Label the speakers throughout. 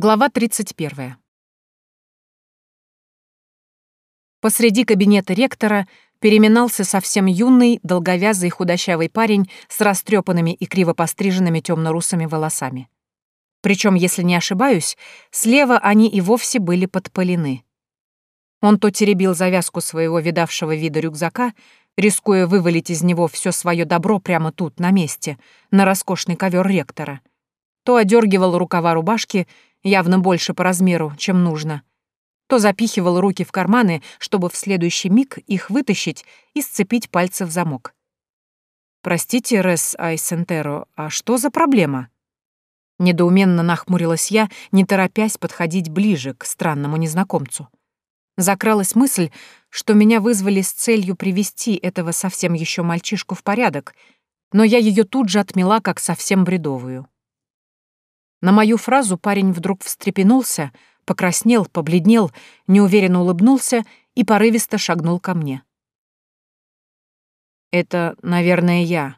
Speaker 1: Глава 31. Посреди кабинета ректора переминался совсем юный, долговязый худощавый парень с растрепанными и криво постриженными темно-русыми волосами. Причем, если не ошибаюсь, слева они и вовсе были подпалены. Он то теребил завязку своего видавшего вида рюкзака, рискуя вывалить из него все свое добро прямо тут, на месте, на роскошный ковер ректора, то одергивал рукава рубашки явно больше по размеру, чем нужно, то запихивал руки в карманы, чтобы в следующий миг их вытащить и сцепить пальцы в замок. «Простите, Рес Айсентеро, а что за проблема?» Недоуменно нахмурилась я, не торопясь подходить ближе к странному незнакомцу. Закралась мысль, что меня вызвали с целью привести этого совсем еще мальчишку в порядок, но я ее тут же отмела как совсем бредовую. На мою фразу парень вдруг встрепенулся, покраснел, побледнел, неуверенно улыбнулся и порывисто шагнул ко мне. «Это, наверное, я».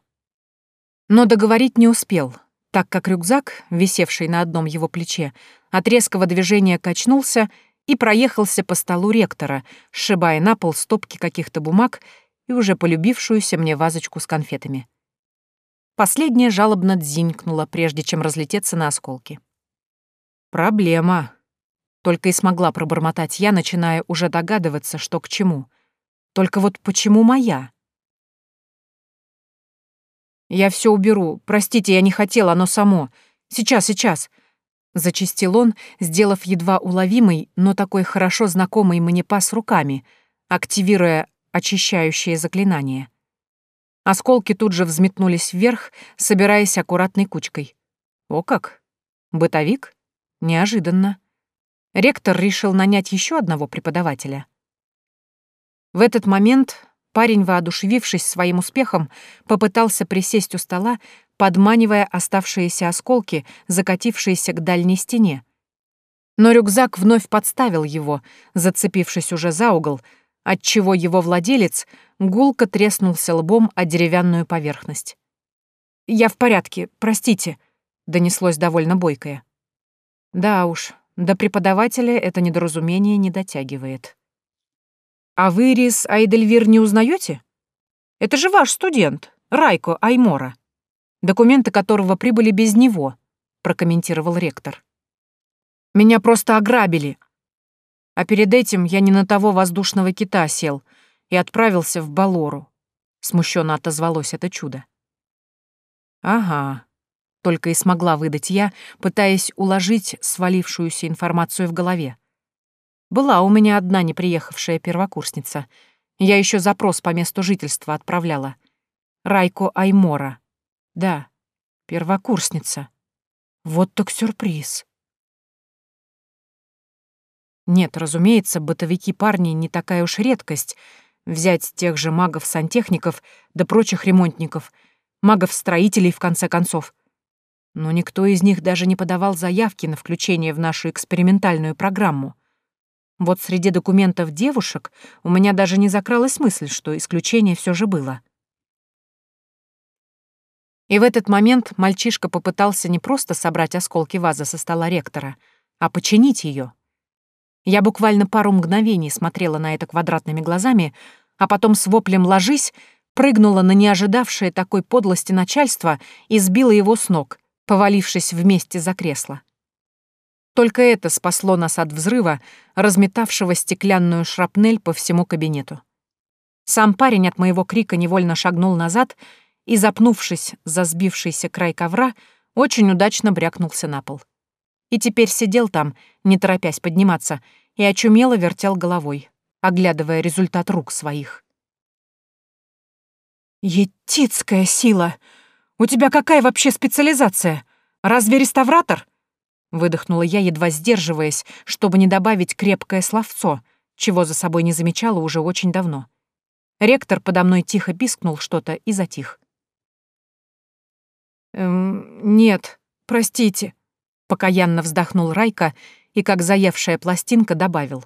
Speaker 1: Но договорить не успел, так как рюкзак, висевший на одном его плече, от резкого движения качнулся и проехался по столу ректора, сшибая на пол стопки каких-то бумаг и уже полюбившуюся мне вазочку с конфетами. Последняя жалобно дзинькнула, прежде чем разлететься на осколки. «Проблема», — только и смогла пробормотать я, начиная уже догадываться, что к чему. «Только вот почему моя?» «Я все уберу. Простите, я не хотела, оно само. Сейчас, сейчас!» Зачистил он, сделав едва уловимый, но такой хорошо знакомый мне пас руками, активируя очищающее заклинание. Осколки тут же взметнулись вверх, собираясь аккуратной кучкой. О как! Бытовик? Неожиданно. Ректор решил нанять еще одного преподавателя. В этот момент парень, воодушевившись своим успехом, попытался присесть у стола, подманивая оставшиеся осколки, закатившиеся к дальней стене. Но рюкзак вновь подставил его, зацепившись уже за угол, отчего его владелец гулко треснулся лбом о деревянную поверхность. «Я в порядке, простите», — донеслось довольно бойкое. Да уж, до преподавателя это недоразумение не дотягивает. «А вы, Рис Айдельвир, не узнаете? Это же ваш студент, Райко Аймора, документы которого прибыли без него», — прокомментировал ректор. «Меня просто ограбили, а перед этим я не на того воздушного кита сел и отправился в Балору. Смущенно отозвалось это чудо. Ага, только и смогла выдать я, пытаясь уложить свалившуюся информацию в голове. Была у меня одна неприехавшая первокурсница. Я еще запрос по месту жительства отправляла. Райко Аймора. Да, первокурсница. Вот так сюрприз. Нет, разумеется, бытовики парни не такая уж редкость. Взять тех же магов-сантехников да прочих ремонтников, магов-строителей, в конце концов. Но никто из них даже не подавал заявки на включение в нашу экспериментальную программу. Вот среди документов девушек у меня даже не закралась мысль, что исключение все же было. И в этот момент мальчишка попытался не просто собрать осколки вазы со стола ректора, а починить ее. Я буквально пару мгновений смотрела на это квадратными глазами, а потом с воплем «ложись» прыгнула на неожидавшее такой подлости начальство и сбила его с ног, повалившись вместе за кресло. Только это спасло нас от взрыва, разметавшего стеклянную шрапнель по всему кабинету. Сам парень от моего крика невольно шагнул назад и, запнувшись за сбившийся край ковра, очень удачно брякнулся на пол и теперь сидел там, не торопясь подниматься, и очумело вертел головой, оглядывая результат рук своих. «Етицкая сила! У тебя какая вообще специализация? Разве реставратор?» Выдохнула я, едва сдерживаясь, чтобы не добавить крепкое словцо, чего за собой не замечала уже очень давно. Ректор подо мной тихо пискнул что-то и затих. «Эм, нет, простите», Покаянно вздохнул Райка и, как заевшая пластинка, добавил.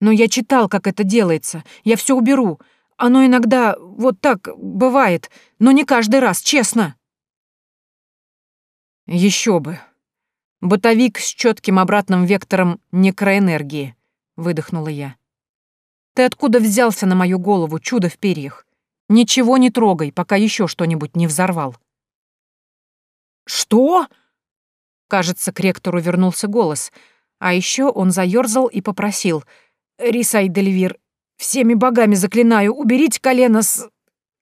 Speaker 1: «Но я читал, как это делается. Я все уберу. Оно иногда вот так бывает, но не каждый раз, честно». Еще бы. Бытовик с четким обратным вектором некроэнергии, выдохнула я. Ты откуда взялся на мою голову, чудо в перьях? Ничего не трогай, пока еще что-нибудь не взорвал. Что? Кажется, к ректору вернулся голос, а еще он заерзал и попросил. «Рисай Дельвир, всеми богами заклинаю, уберите колено с...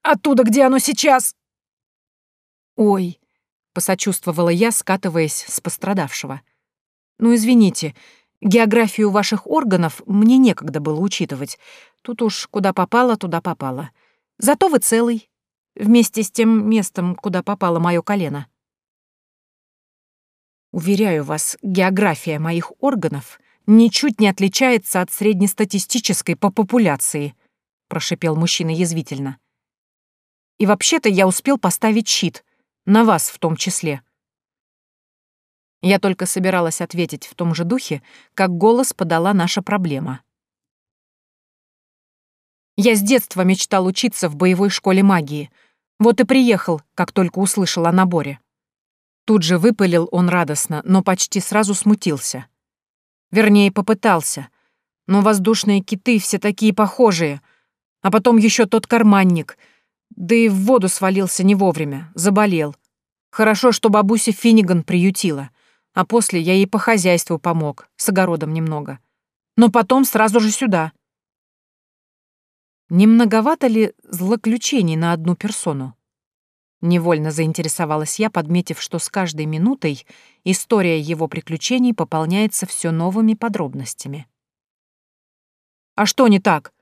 Speaker 1: оттуда, где оно сейчас!» «Ой!» — посочувствовала я, скатываясь с пострадавшего. «Ну, извините, географию ваших органов мне некогда было учитывать. Тут уж куда попало, туда попало. Зато вы целый, вместе с тем местом, куда попало мое колено». Уверяю вас, география моих органов ничуть не отличается от среднестатистической по популяции, прошипел мужчина язвительно. И вообще-то я успел поставить щит, на вас в том числе. Я только собиралась ответить в том же духе, как голос подала наша проблема. Я с детства мечтал учиться в боевой школе магии. Вот и приехал, как только услышал о наборе. Тут же выпалил он радостно, но почти сразу смутился. Вернее, попытался. Но воздушные киты все такие похожие. А потом еще тот карманник. Да и в воду свалился не вовремя, заболел. Хорошо, что бабуся Финниган приютила. А после я ей по хозяйству помог, с огородом немного. Но потом сразу же сюда. Не многовато ли злоключений на одну персону? Невольно заинтересовалась я, подметив, что с каждой минутой история его приключений пополняется все новыми подробностями. «А что не так?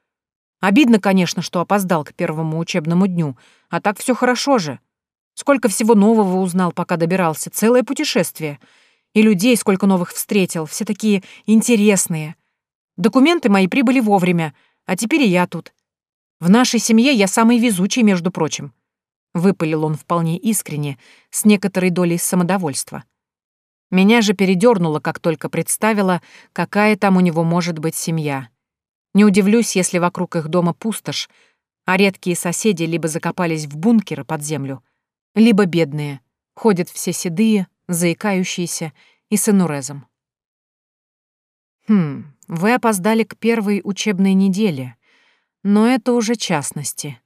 Speaker 1: Обидно, конечно, что опоздал к первому учебному дню, а так все хорошо же. Сколько всего нового узнал, пока добирался, целое путешествие. И людей сколько новых встретил, все такие интересные. Документы мои прибыли вовремя, а теперь и я тут. В нашей семье я самый везучий, между прочим. Выпалил он вполне искренне, с некоторой долей самодовольства. Меня же передернуло, как только представила, какая там у него может быть семья. Не удивлюсь, если вокруг их дома пустошь, а редкие соседи либо закопались в бункеры под землю, либо бедные, ходят все седые, заикающиеся и с инурезом. «Хм, вы опоздали к первой учебной неделе, но это уже частности»,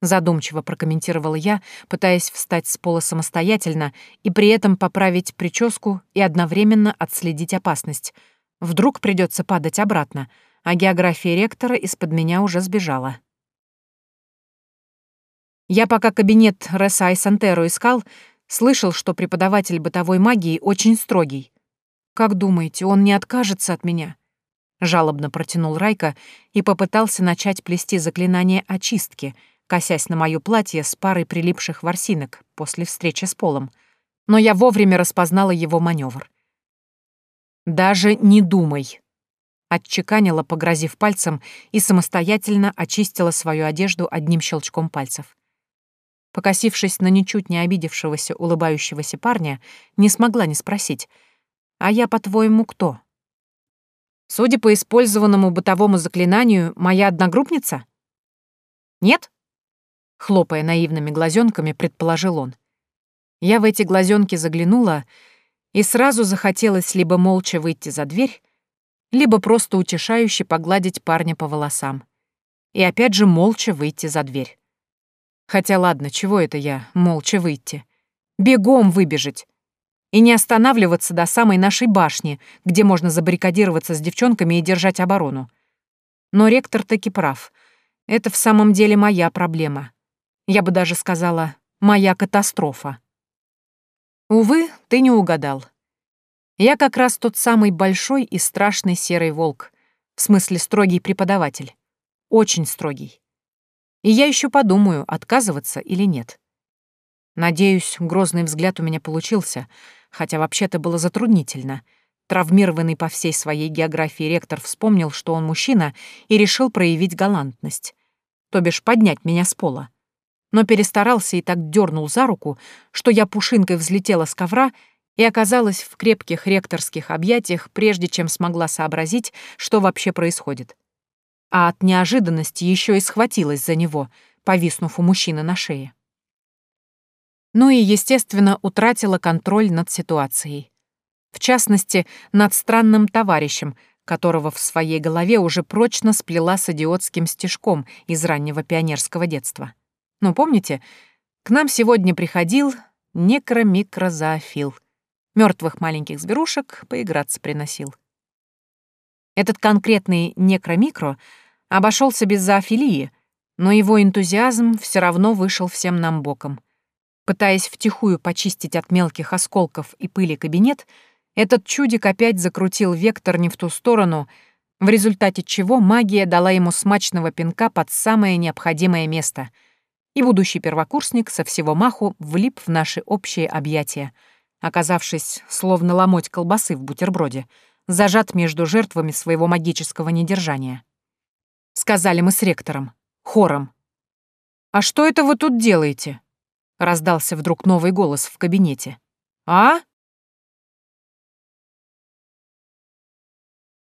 Speaker 1: задумчиво прокомментировала я, пытаясь встать с пола самостоятельно и при этом поправить прическу и одновременно отследить опасность. Вдруг придется падать обратно, а география ректора из-под меня уже сбежала. Я пока кабинет Реса и Сантеро искал, слышал, что преподаватель бытовой магии очень строгий. Как думаете, он не откажется от меня? Жалобно протянул Райка и попытался начать плести заклинание очистки — косясь на моё платье с парой прилипших ворсинок после встречи с Полом, но я вовремя распознала его маневр. «Даже не думай», — отчеканила, погрозив пальцем, и самостоятельно очистила свою одежду одним щелчком пальцев. Покосившись на ничуть не обидевшегося улыбающегося парня, не смогла не спросить, «А я, по-твоему, кто?» «Судя по использованному бытовому заклинанию, моя одногруппница?» «Нет?» Хлопая наивными глазенками, предположил он. Я в эти глазенки заглянула, и сразу захотелось либо молча выйти за дверь, либо просто утешающе погладить парня по волосам. И опять же молча выйти за дверь. Хотя ладно, чего это я, молча выйти? Бегом выбежать. И не останавливаться до самой нашей башни, где можно забаррикадироваться с девчонками и держать оборону. Но ректор таки прав. Это в самом деле моя проблема. Я бы даже сказала, моя катастрофа. Увы, ты не угадал. Я как раз тот самый большой и страшный серый волк, в смысле строгий преподаватель. Очень строгий. И я еще подумаю, отказываться или нет. Надеюсь, грозный взгляд у меня получился, хотя вообще-то было затруднительно. Травмированный по всей своей географии ректор вспомнил, что он мужчина, и решил проявить галантность. То бишь поднять меня с пола но перестарался и так дернул за руку, что я пушинкой взлетела с ковра и оказалась в крепких ректорских объятиях, прежде чем смогла сообразить, что вообще происходит. А от неожиданности еще и схватилась за него, повиснув у мужчины на шее. Ну и, естественно, утратила контроль над ситуацией. В частности, над странным товарищем, которого в своей голове уже прочно сплела с идиотским стежком из раннего пионерского детства. Ну, помните, к нам сегодня приходил некромикрозоофил. Мертвых маленьких зверушек поиграться приносил. Этот конкретный некромикро обошелся без зоофилии, но его энтузиазм все равно вышел всем нам боком. Пытаясь втихую почистить от мелких осколков и пыли кабинет, этот чудик опять закрутил вектор не в ту сторону, в результате чего магия дала ему смачного пинка под самое необходимое место, и будущий первокурсник со всего маху влип в наши общие объятия, оказавшись словно ломоть колбасы в бутерброде, зажат между жертвами своего магического недержания. Сказали мы с ректором, хором. «А что это вы тут делаете?» — раздался вдруг новый голос в кабинете. «А?»